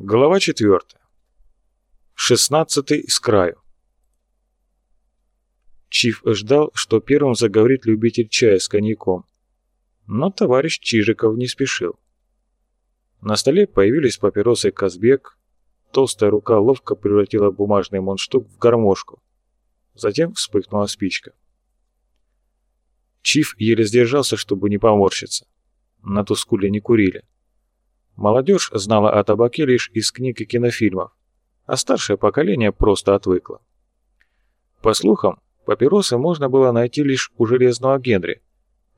Глава 4. Шестнадцатый с краю. Чиф ждал, что первым заговорит любитель чая с коньяком. Но товарищ Чижиков не спешил. На столе появились папиросы Казбек, толстая рука ловко превратила бумажный мундштук в гармошку. Затем вспыхнула спичка. Чиф еле сдержался, чтобы не поморщиться. На Тускуле не курили. Молодежь знала о табаке лишь из книг и кинофильмов, а старшее поколение просто отвыкло. По слухам, папиросы можно было найти лишь у Железного Генри,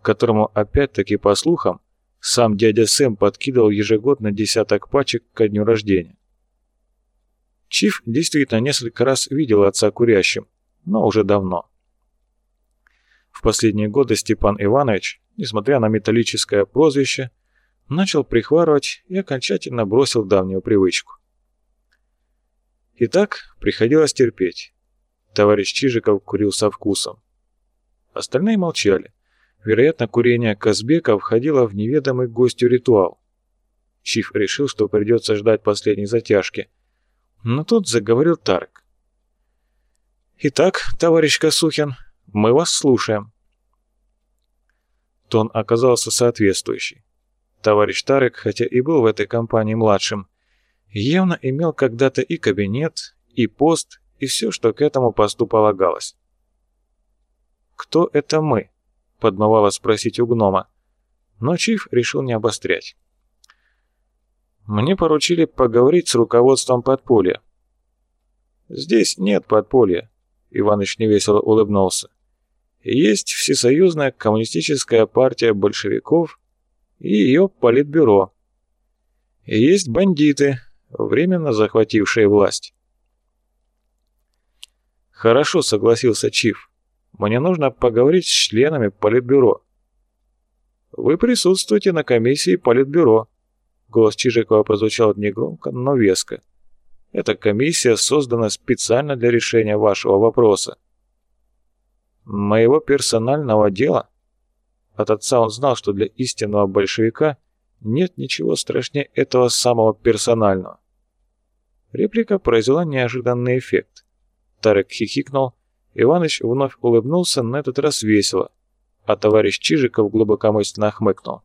которому опять-таки по слухам сам дядя Сэм подкидывал ежегодно десяток пачек ко дню рождения. Чиф действительно несколько раз видел отца курящим, но уже давно. В последние годы Степан Иванович, несмотря на металлическое прозвище, начал прихварывать и окончательно бросил давнюю привычку. Итак, приходилось терпеть. Товарищ Чижиков курил со вкусом. Остальные молчали. Вероятно, курение Казбека входило в неведомый гостю ритуал. Чиф решил, что придется ждать последней затяжки. Но тут заговорил Тарк. «Итак, товарищ Косухин, мы вас слушаем». Тон оказался соответствующий. Товарищ Тарек, хотя и был в этой компании младшим, явно имел когда-то и кабинет, и пост, и все, что к этому посту полагалось. «Кто это мы?» — подмывало спросить у гнома, но Чиф решил не обострять. «Мне поручили поговорить с руководством подполья». «Здесь нет подполья», — Иваныч невесело улыбнулся. «Есть Всесоюзная коммунистическая партия большевиков и ее политбюро. Есть бандиты, временно захватившие власть. «Хорошо», — согласился Чиф. «Мне нужно поговорить с членами Политбюро». «Вы присутствуете на комиссии Политбюро», — голос Чижикова прозвучал негромко, но веско. «Эта комиссия создана специально для решения вашего вопроса». «Моего персонального дела?» От отца он знал, что для истинного большевика нет ничего страшнее этого самого персонального. Реплика произвела неожиданный эффект. Тарек хихикнул, Иваныч вновь улыбнулся, на этот раз весело, а товарищ Чижиков глубокомысленно хмыкнул.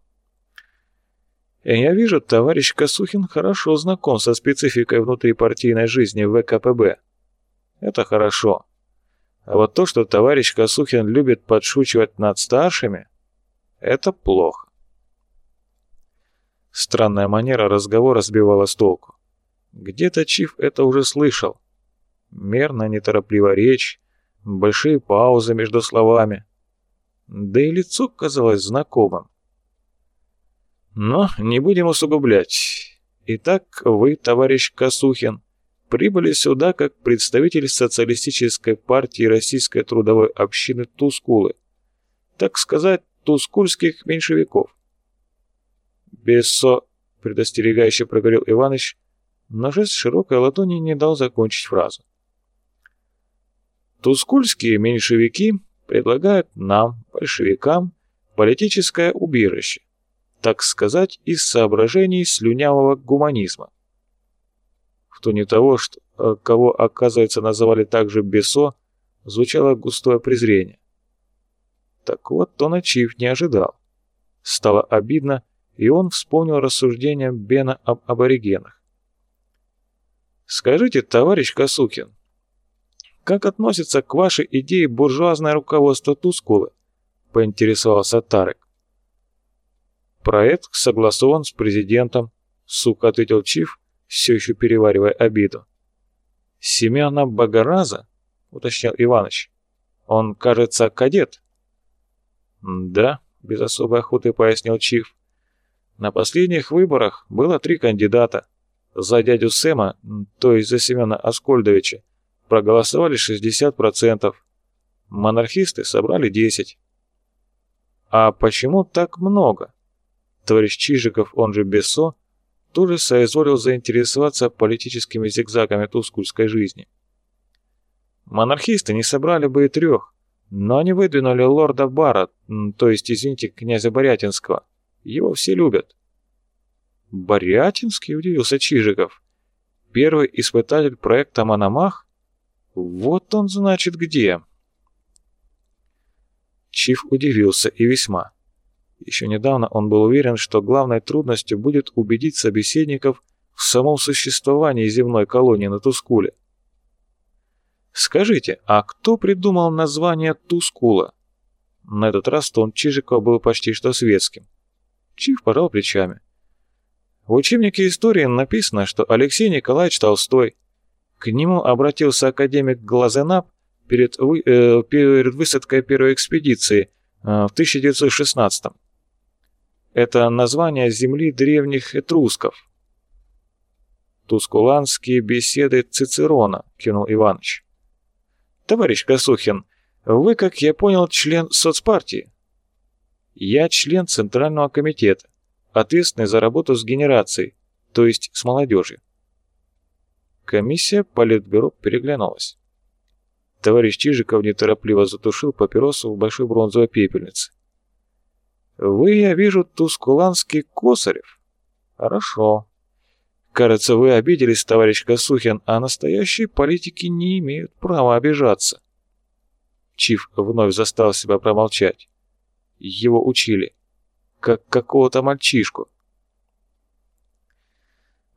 «Я вижу, товарищ Косухин хорошо знаком со спецификой внутрипартийной жизни ВКПБ. Это хорошо. А вот то, что товарищ Косухин любит подшучивать над старшими, это плохо. Странная манера разговора сбивала с толку. Где-то Чиф это уже слышал. Мерно, неторопливо речь, большие паузы между словами. Да и лицо казалось знакомым. Но не будем усугублять. Итак, вы, товарищ Косухин, прибыли сюда как представитель социалистической партии Российской трудовой общины Тускулы. Так сказать, тускульских меньшевиков. «Бессо», — предостерегающе проговорил Иваныч, но жест широкой ладони не дал закончить фразу. Тускульские меньшевики предлагают нам, большевикам, политическое убежище, так сказать, из соображений слюнявого гуманизма. В тоне того, что, э, кого, оказывается, называли также Бесо, звучало густое презрение. Так вот, он Ачив не ожидал. Стало обидно, и он вспомнил рассуждения Бена об аборигенах. «Скажите, товарищ Косухин, как относится к вашей идее буржуазное руководство Тускулы?» — поинтересовался Тарек. «Проект согласован с президентом», — сука ответил Чиф, все еще переваривая обиду. «Семена Багараза?» — уточнил Иваныч. «Он, кажется, кадет». «Да», — без особой охоты пояснил Чиф. «На последних выборах было три кандидата. За дядю Сэма, то есть за Семена Аскольдовича, проголосовали 60%. Монархисты собрали 10%. А почему так много? Товарищ Чижиков, он же Бессо, тоже соизволил заинтересоваться политическими зигзагами тускульской жизни. Монархисты не собрали бы и трех, но они выдвинули лорда Бара, то есть, извините, князя Борятинского. Его все любят. «Борятинский?» — удивился Чижиков. Первый испытатель проекта «Мономах»? Вот он, значит, где. Чиф удивился и весьма. Еще недавно он был уверен, что главной трудностью будет убедить собеседников в самом существовании земной колонии на Тускуле. «Скажите, а кто придумал название Тускула?» На этот раз тон Чижикова был почти что светским. Чиф пожал плечами. В учебнике истории написано, что Алексей Николаевич Толстой. К нему обратился академик Глазенап перед, э, перед высадкой первой экспедиции э, в 1916 -м. Это название земли древних этрусков. «Тускуланские беседы Цицерона», — кинул Иваныч. «Товарищ Косухин, вы, как я понял, член соцпартии?» «Я член Центрального комитета ответственный за работу с генерацией, то есть с молодежью. Комиссия Политбюро переглянулась. Товарищ Чижиков неторопливо затушил папиросу в большой бронзовой пепельнице. «Вы, я вижу, тускуланский Косарев. Хорошо. Кажется, вы обиделись, товарищ Косухин, а настоящие политики не имеют права обижаться». Чиф вновь застал себя промолчать. Его учили как какого-то мальчишку.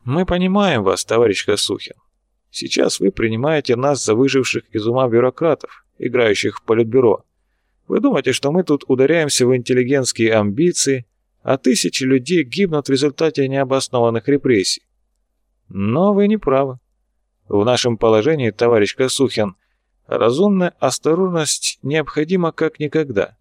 Мы понимаем вас, товарищ Косухин. Сейчас вы принимаете нас за выживших из ума бюрократов, играющих в политбюро. Вы думаете, что мы тут ударяемся в интеллигентские амбиции, а тысячи людей гибнут в результате необоснованных репрессий. Но вы не правы. В нашем положении, товарищ Косухин, разумная осторожность необходима как никогда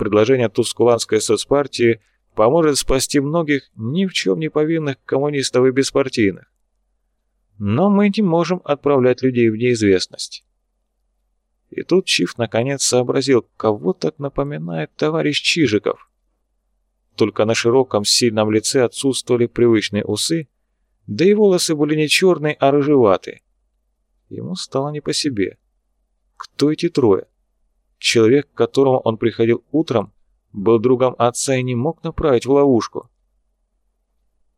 предложение Тускуланской соцпартии поможет спасти многих ни в чем не повинных коммунистов и беспартийных. Но мы не можем отправлять людей в неизвестность. И тут Чиф наконец сообразил, кого так напоминает товарищ Чижиков. Только на широком, сильном лице отсутствовали привычные усы, да и волосы были не черные, а рыжеватые. Ему стало не по себе. Кто эти трое? Человек, к которому он приходил утром, был другом отца и не мог направить в ловушку.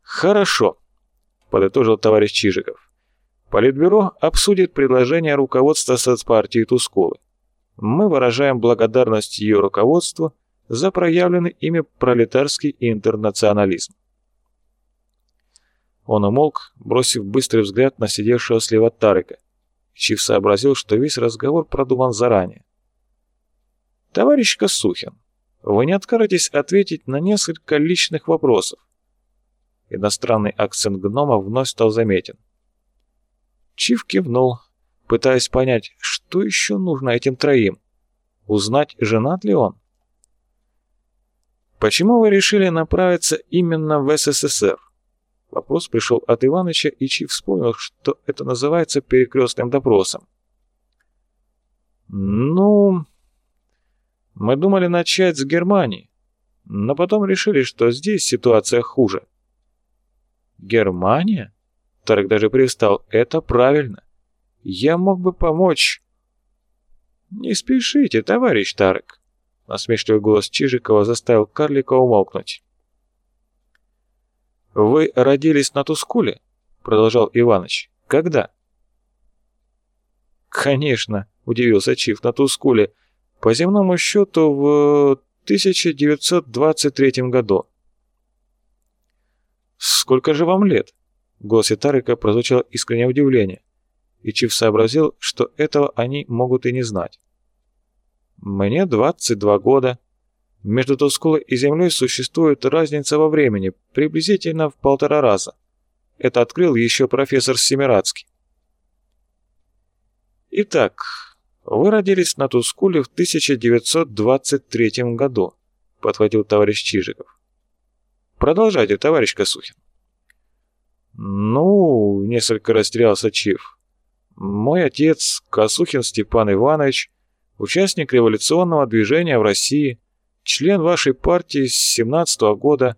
«Хорошо», — подытожил товарищ Чижиков. «Политбюро обсудит предложение руководства соцпартии Тускулы. Мы выражаем благодарность ее руководству за проявленный ими пролетарский интернационализм». Он умолк, бросив быстрый взгляд на сидевшего слева Тарыка. Чив сообразил, что весь разговор продуман заранее. «Товарищ Косухин, вы не откажетесь ответить на несколько личных вопросов?» Иностранный акцент гнома вновь стал заметен. Чиф кивнул, пытаясь понять, что еще нужно этим троим. Узнать, женат ли он? «Почему вы решили направиться именно в СССР?» Вопрос пришел от Иваныча, и Чиф вспомнил, что это называется перекрестным допросом. «Ну...» Мы думали начать с Германии, но потом решили, что здесь ситуация хуже. Германия? Тарек даже привстал. Это правильно. Я мог бы помочь. Не спешите, товарищ Тарек. Насмешливый голос Чижикова заставил карлика умолкнуть. «Вы родились на Тускуле?» — продолжал Иваныч. «Когда?» «Конечно», — удивился Чиф, — «на Тускуле. По земному счету в 1923 году. «Сколько же вам лет?» В голосе Тарика прозвучало искреннее удивление, и Чиф сообразил, что этого они могут и не знать. «Мне 22 года. Между Тускулой и Землей существует разница во времени, приблизительно в полтора раза. Это открыл еще профессор Семирадский. Итак, «Вы родились на Тускуле в 1923 году», — подхватил товарищ Чижиков. «Продолжайте, товарищ Косухин». «Ну...» — несколько растерялся Чив. «Мой отец, Косухин Степан Иванович, участник революционного движения в России, член вашей партии с 17 -го года.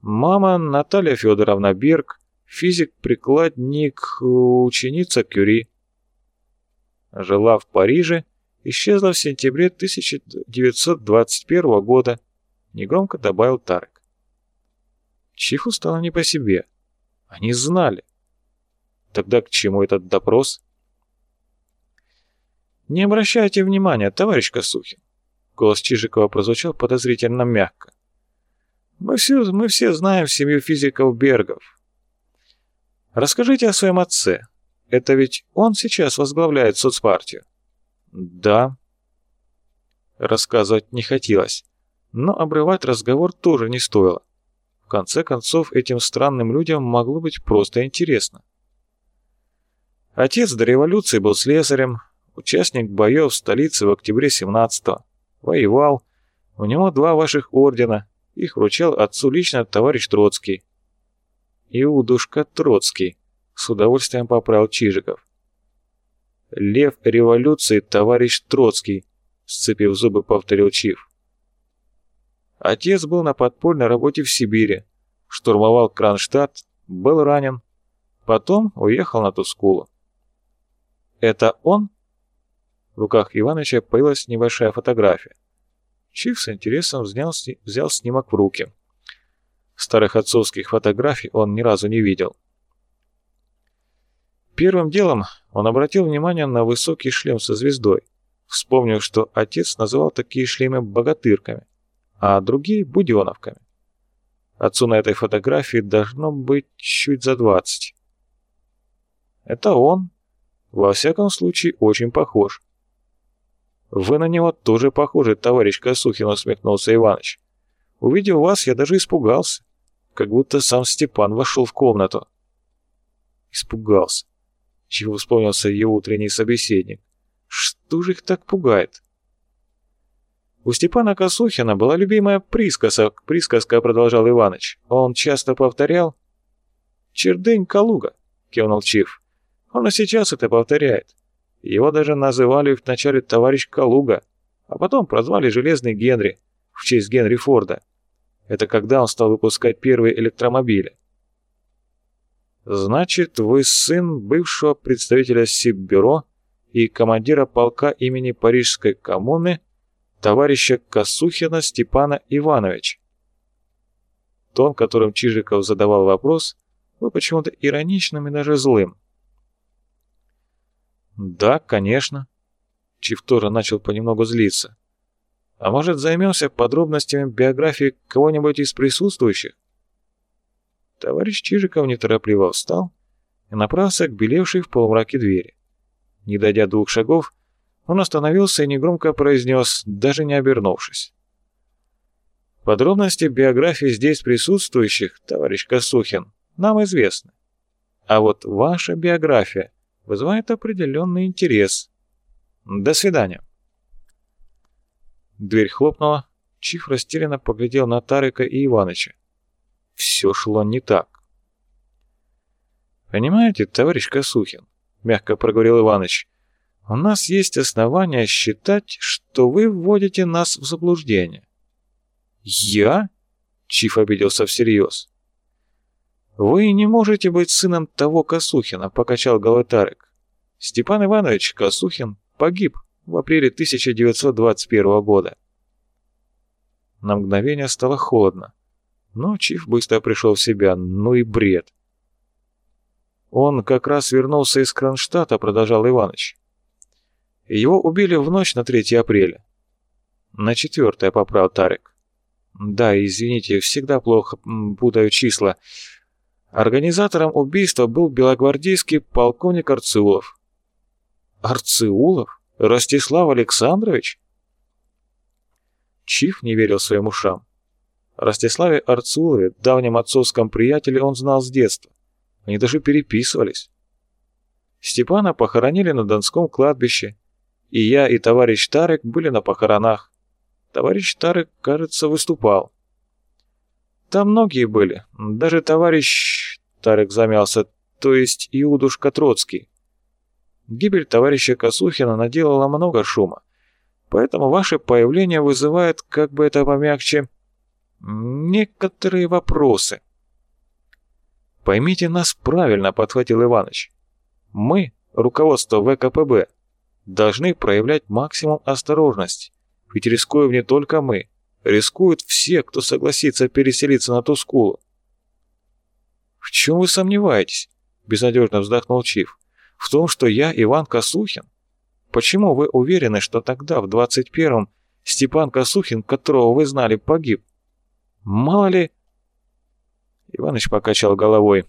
Мама Наталья Федоровна Берг, физик-прикладник, ученица Кюри. Жила в Париже, исчезла в сентябре 1921 года, негромко добавил Тарек. Чиху стало не по себе. Они знали. Тогда к чему этот допрос? Не обращайте внимания, товарищ Косухин. Голос Чижикова прозвучал подозрительно мягко. Мы все, мы все знаем семью физиков Бергов. Расскажите о своем отце. Это ведь он сейчас возглавляет соцпартию. Да. Рассказывать не хотелось, но обрывать разговор тоже не стоило. В конце концов, этим странным людям могло быть просто интересно. Отец до революции был слесарем, участник боев в столице в октябре 17-го. Воевал. У него два ваших ордена. Их вручал отцу лично товарищ Троцкий. Иудушка Троцкий. С удовольствием поправил Чижиков. «Лев революции, товарищ Троцкий», — сцепив зубы, повторил Чив. Отец был на подпольной работе в Сибири, штурмовал Кронштадт, был ранен, потом уехал на Тускулу. «Это он?» В руках Иваныча появилась небольшая фотография. Чиф с интересом взял, взял снимок в руки. Старых отцовских фотографий он ни разу не видел. Первым делом он обратил внимание на высокий шлем со звездой, вспомнив, что отец называл такие шлемы богатырками, а другие – буденовками. Отцу на этой фотографии должно быть чуть за двадцать. Это он. Во всяком случае, очень похож. «Вы на него тоже похожи, товарищ Косухин», — усмехнулся Иваныч. «Увидев вас, я даже испугался, как будто сам Степан вошел в комнату». Испугался чего вспомнился ее утренний собеседник. Что же их так пугает? У Степана Косухина была любимая присказка, присказка продолжал Иваныч. Он часто повторял «Чердынь Калуга», — кивнул Чиф. Он и сейчас это повторяет. Его даже называли вначале товарищ Калуга, а потом прозвали Железный Генри в честь Генри Форда. Это когда он стал выпускать первые электромобили. Значит, вы сын бывшего представителя Сиббюро и командира полка имени Парижской коммуны товарища Косухина Степана Ивановича. Тон, которым Чижиков задавал вопрос, был почему-то ироничным и даже злым. «Да, конечно». Чиф начал понемногу злиться. «А может, займемся подробностями биографии кого-нибудь из присутствующих?» Товарищ Чижиков неторопливо встал и направился к белевшей в полумраке двери. Не дойдя двух шагов, он остановился и негромко произнес, даже не обернувшись. Подробности биографии здесь присутствующих, товарищ Косухин, нам известны. А вот ваша биография вызывает определенный интерес. До свидания. Дверь хлопнула, Чиф растерянно поглядел на Тарика и Иваныча все шло не так. «Понимаете, товарищ Косухин», — мягко проговорил Иваныч, — «у нас есть основания считать, что вы вводите нас в заблуждение». «Я?» — Чиф обиделся всерьез. «Вы не можете быть сыном того Косухина», — покачал головой Тарек. «Степан Иванович Косухин погиб в апреле 1921 года». На мгновение стало холодно. Но Чиф быстро пришел в себя. Ну и бред. Он как раз вернулся из Кронштадта, продолжал Иваныч. Его убили в ночь на 3 апреля. На 4 поправил Тарик. Да, извините, всегда плохо путаю числа. Организатором убийства был белогвардейский полковник Арцеулов. Арцеулов? Ростислав Александрович? Чиф не верил своим ушам. Ростиславе Арцулове, давнем отцовском приятеле, он знал с детства. Они даже переписывались. Степана похоронили на Донском кладбище, и я и товарищ Тарек были на похоронах. Товарищ Тарек, кажется, выступал. Там многие были, даже товарищ... Тарек замялся, то есть Иудушка Троцкий. Гибель товарища Косухина наделала много шума, поэтому ваше появление вызывает, как бы это помягче, некоторые вопросы. Поймите нас правильно, подхватил Иваныч. Мы, руководство ВКПБ, должны проявлять максимум осторожности, ведь рискуем не только мы, рискуют все, кто согласится переселиться на Тускулу. В чем вы сомневаетесь? — безнадежно вздохнул Чиф. «В том, что я Иван Косухин? Почему вы уверены, что тогда, в 21-м, Степан Косухин, которого вы знали, погиб? Мало ли...» Иваныч покачал головой.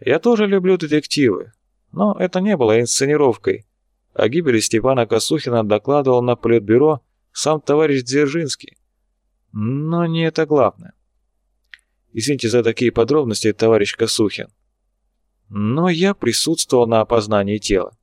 «Я тоже люблю детективы, но это не было инсценировкой. О гибели Степана Косухина докладывал на политбюро сам товарищ Дзержинский. Но не это главное. Извините за такие подробности, товарищ Косухин. Но я присутствовал на опознании тела.